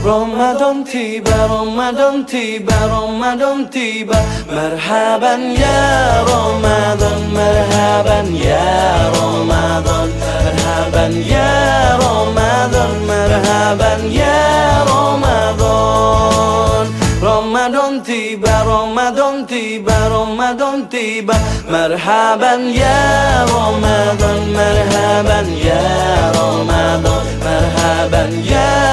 Ramadan tiba, Ramadan tiba, Ramadan tiba Marhaban ya Ramadan, marhaban ya Ramadan Marhaban ya Ramadan, marhaban ya Ramadan Ramadan tiba, Ramadan tiba, Ramadan tiba Marhaban ya Ramadan, marhaban ya Ramadan Marhaban ya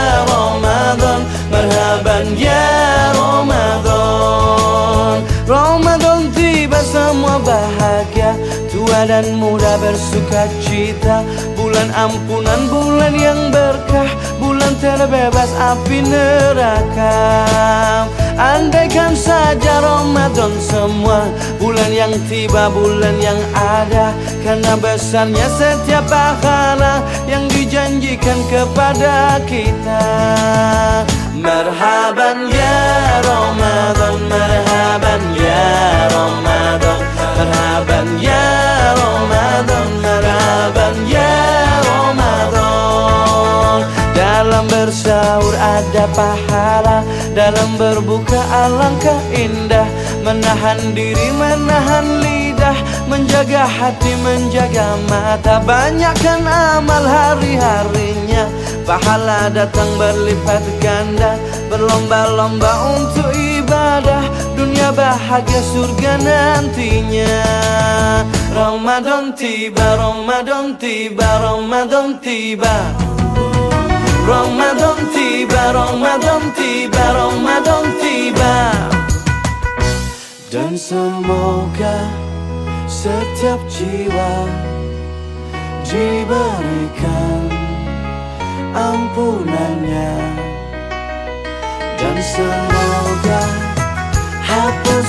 bahagia. Tua dan muda bersuka cita. Bulan ampunan, bulan yang berkah. Bulan terbebas api neraka. Andaikan saja Ramadan semua. Bulan yang tiba, bulan yang ada. Karena besarnya setiap pahala Yang dijanjikan kepada kita. Marhaban ya Ramadan ada pahala Dalam berbuka alangkah indah. Menahan diri, menahan lidah Menjaga hati, menjaga mata. Banyakkan amal hari-harinya. Pahala datang berlipat ganda Berlomba-lomba untuk ibadah. Dunia bahagia surga nantinya. Ramadan tiba, Ramadan tiba, Ramadan tiba Ramadan tiba, Ramadan tiba, Ramadan tiba. Dan semoga setiap jiwa diberikan ampunannya. Dan semoga hapus